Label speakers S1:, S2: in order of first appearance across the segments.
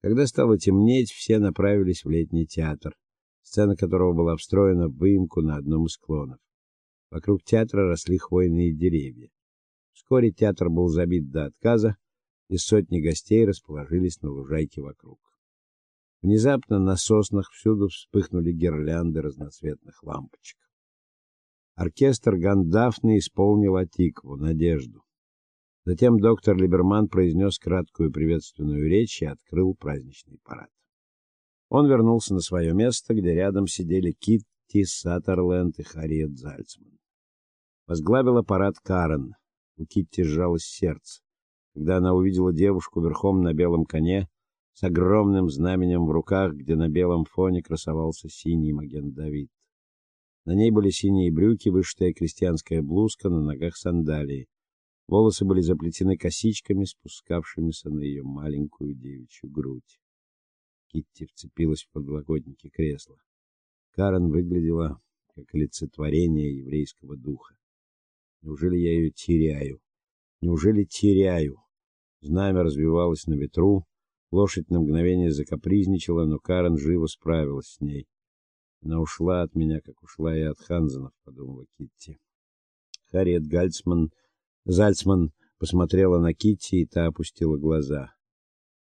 S1: Когда стало темнеть, все направились в летний театр, сцена которого была встроена в выемку на одном из склонов. Вокруг театра росли хвойные деревья. Вскоре театр был забит до отказа, и сотни гостей расположились на лужайке вокруг. Внезапно на соснах всюду вспыхнули гирлянды разноцветных лампочек. Оркестр Гандафны исполнил Атикву, Надежду. Затем доктор Либерман произнес краткую приветственную речь и открыл праздничный парад. Он вернулся на свое место, где рядом сидели Китти Саттерленд и Харриет Зальцман. Возглавила парад Карен. У Китти сжалось сердце когда она увидела девушку верхом на белом коне с огромным знаменем в руках, где на белом фоне красовался синий маген Давид. На ней были синие брюки, вышитая крестьянская блузка, на ногах сандалии. Волосы были заплетены косичками, спускавшимися на ее маленькую девичью грудь. Китти вцепилась в подлокотники кресла. Карен выглядела как олицетворение еврейского духа. Неужели я ее теряю? Неужели теряю? Знамя развивалось на ветру, лошадь на мгновение закапризничала, но Карен живо справилась с ней. Она ушла от меня, как ушла и от Ханзенов, подумала Китти. Харриет Гальцман, Зальцман посмотрела на Китти, и та опустила глаза.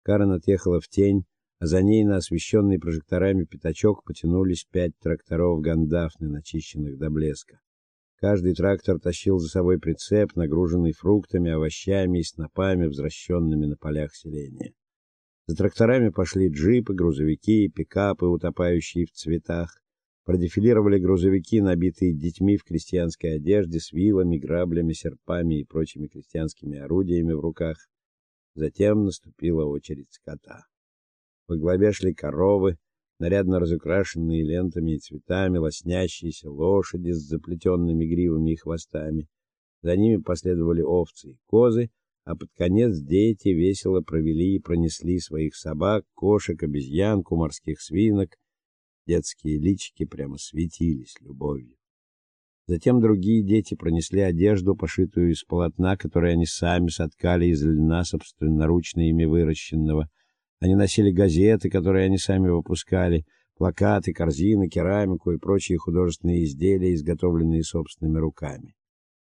S1: Карен отъехала в тень, а за ней на освещенный прожекторами пятачок потянулись пять тракторов Гандафны, начищенных до блеска. Каждый трактор тащил за собой прицеп, нагруженный фруктами, овощами и снопами, возвращенными на полях селения. За тракторами пошли джипы, грузовики, пикапы, утопающие в цветах. Продефилировали грузовики, набитые детьми в крестьянской одежде, с вилами, граблями, серпами и прочими крестьянскими орудиями в руках. Затем наступила очередь скота. Во главе шли коровы, нарядно разукрашенные лентами и цветами, лоснящиеся лошади с заплетенными гривами и хвостами. За ними последовали овцы и козы, а под конец дети весело провели и пронесли своих собак, кошек, обезьян, морских свинок. Детские личики прямо светились любовью. Затем другие дети пронесли одежду, пошитую из полотна, которое они сами соткали из льна собственноручно ими выращенного. Они носили газеты, которые они сами выпускали, плакаты, корзины, керамику и прочие художественные изделия, изготовленные собственными руками.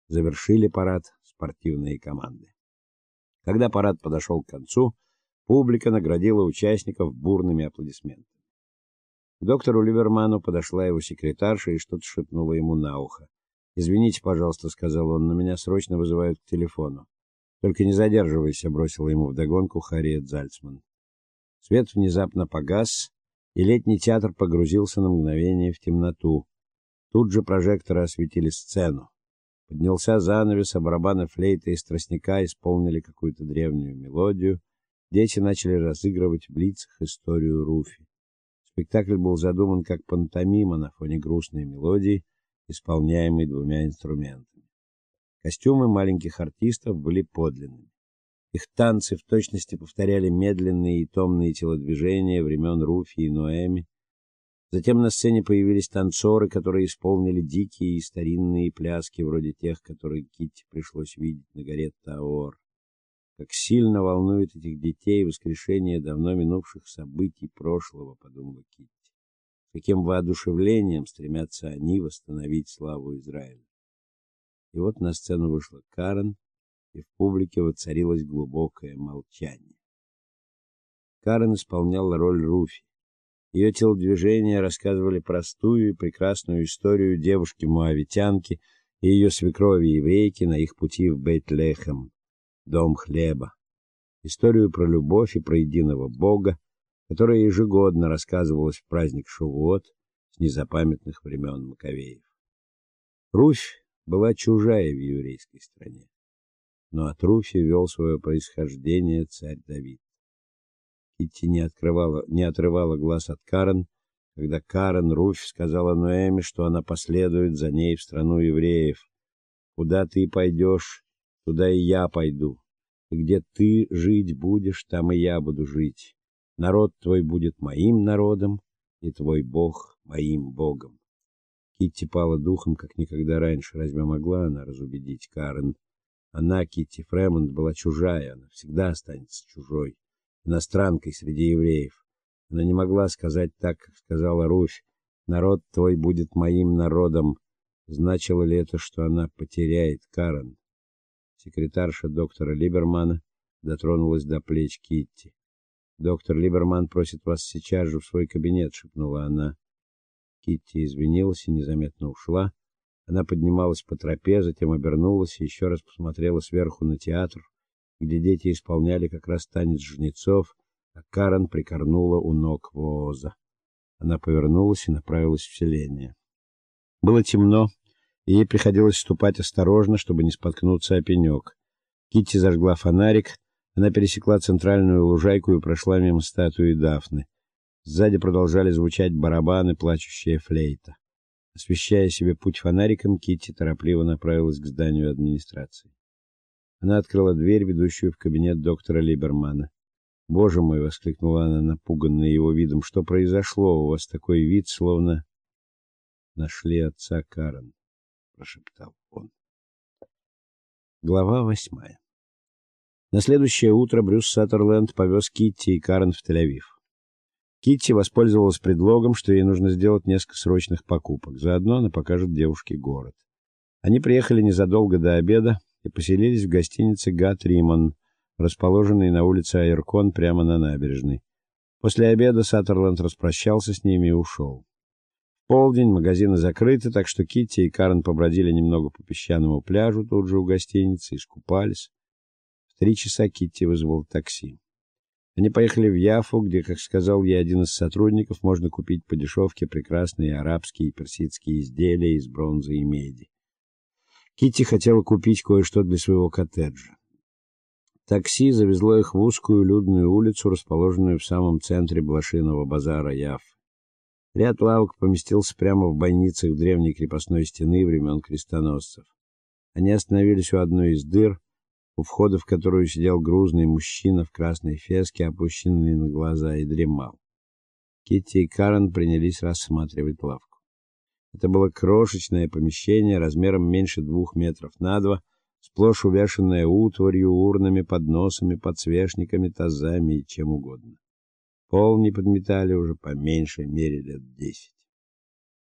S1: Завершили парад спортивные команды. Когда парад подошел к концу, публика наградила участников бурными аплодисментами. К доктору Ливерману подошла его секретарша и что-то шепнула ему на ухо. "Извините, пожалуйста", сказал он, "но меня срочно вызывают к телефону". "Только не задерживайся", бросила ему вдогонку Харриет Зальцман. Свет внезапно погас, и летний театр погрузился на мгновение в темноту. Тут же прожекторы осветили сцену. Поднялся занавес, а барабаны флейты и тростника исполнили какую-то древнюю мелодию. Дети начали разыгрывать в лицах историю Руфи. Спектакль был задуман как пантомима на фоне грустной мелодии, исполняемой двумя инструментами. Костюмы маленьких артистов были подлинными. Их танцы в точности повторяли медленные и томные телодвижения времен Руфи и Ноэми. Затем на сцене появились танцоры, которые исполнили дикие и старинные пляски, вроде тех, которые Китти пришлось видеть на горе Таор. Как сильно волнует этих детей воскрешение давно минувших событий прошлого, подумала Китти. Каким воодушевлением стремятся они восстановить славу Израиля. И вот на сцену вышла Карен, и в публике воцарилось глубокое молчание. Карен исполняла роль Руфи. Ее телодвижения рассказывали простую и прекрасную историю девушки-моавитянки и ее свекрови-еврейки на их пути в Бейт-Лехем, дом хлеба. Историю про любовь и про единого Бога, которая ежегодно рассказывалась в праздник Шавуот с незапамятных времен Маковеев. Руфь была чужая в еврейской стране но от Руфи вел свое происхождение царь Давид. Китти не открывала, не отрывала глаз от Карен, когда Карен Руфь сказала Ноэме, что она последует за ней в страну евреев. Куда ты пойдешь, туда и я пойду. И где ты жить будешь, там и я буду жить. Народ твой будет моим народом, и твой Бог моим Богом. Китти пала духом, как никогда раньше. Разве могла она разубедить Карен? Она, Китти Фремонт, была чужая, она всегда останется чужой. иностранкой среди евреев. Она не могла сказать так, как сказала Руфь: "Народ твой будет моим народом". Значило ли это, что она потеряет Карен? Секретарша доктора Либермана дотронулась до плеч Китти. Доктор Либерман просит вас сейчас же в свой кабинет, шепнула она. Китти извинилась и незаметно ушла. Она поднималась по тропе, затем обернулась и еще раз посмотрела сверху на театр, где дети исполняли как раз танец жнецов, а Карен прикорнула у ног Воза. Она повернулась и направилась в селение. Было темно, ей приходилось ступать осторожно, чтобы не споткнуться о пенек. Китти зажгла фонарик, она пересекла центральную лужайку и прошла мимо статуи Дафны. Сзади продолжали звучать барабаны, плачущая флейта. Освещая себе путь фонариком, Китти торопливо направилась к зданию администрации. Она открыла дверь, ведущую в кабинет доктора Либермана. "Боже мой", воскликнула она, напуганная его видом. "Что произошло? У вас такой вид, словно нашли отца Карен", прошептал он. Глава восьмая. На следующее утро Брюс Саттерленд повез Китти и Карен в Тель-Авив. Китти воспользовалась предлогом, что ей нужно сделать несколько срочных покупок. Заодно она покажет девушке город. Они приехали незадолго до обеда и поселились в гостинице Гат Риман, расположенной на улице Айркон прямо на набережной. После обеда Саттерленд распрощался с ними и ушел. Полдень магазины закрыты, так что Китти и Карен побродили немного по песчаному пляжу тут же у гостиницы, искупались. В три часа Китти вызвал такси. Они поехали в Яфу, где, как сказал ей один из сотрудников, можно купить по дешевке прекрасные арабские и персидские изделия из бронзы и меди. Китти хотела купить кое-что для своего коттеджа. Такси завезло их в узкую людную улицу, расположенную в самом центре блошиного базара Яф. Ряд лавок поместился прямо в бойницах древней крепостной стены времен крестоносцев. Они остановились у одной из дыр, у входа в которую сидел грузный мужчина в красной феске, опущенный на глаза, и дремал. Китти и Карен принялись рассматривать лавку. Это было крошечное помещение размером меньше двух метров на два, сплошь увешанное утварью, урнами, подносами, подсвечниками, тазами и чем угодно. Пол не подметали уже по меньшей мере лет десять.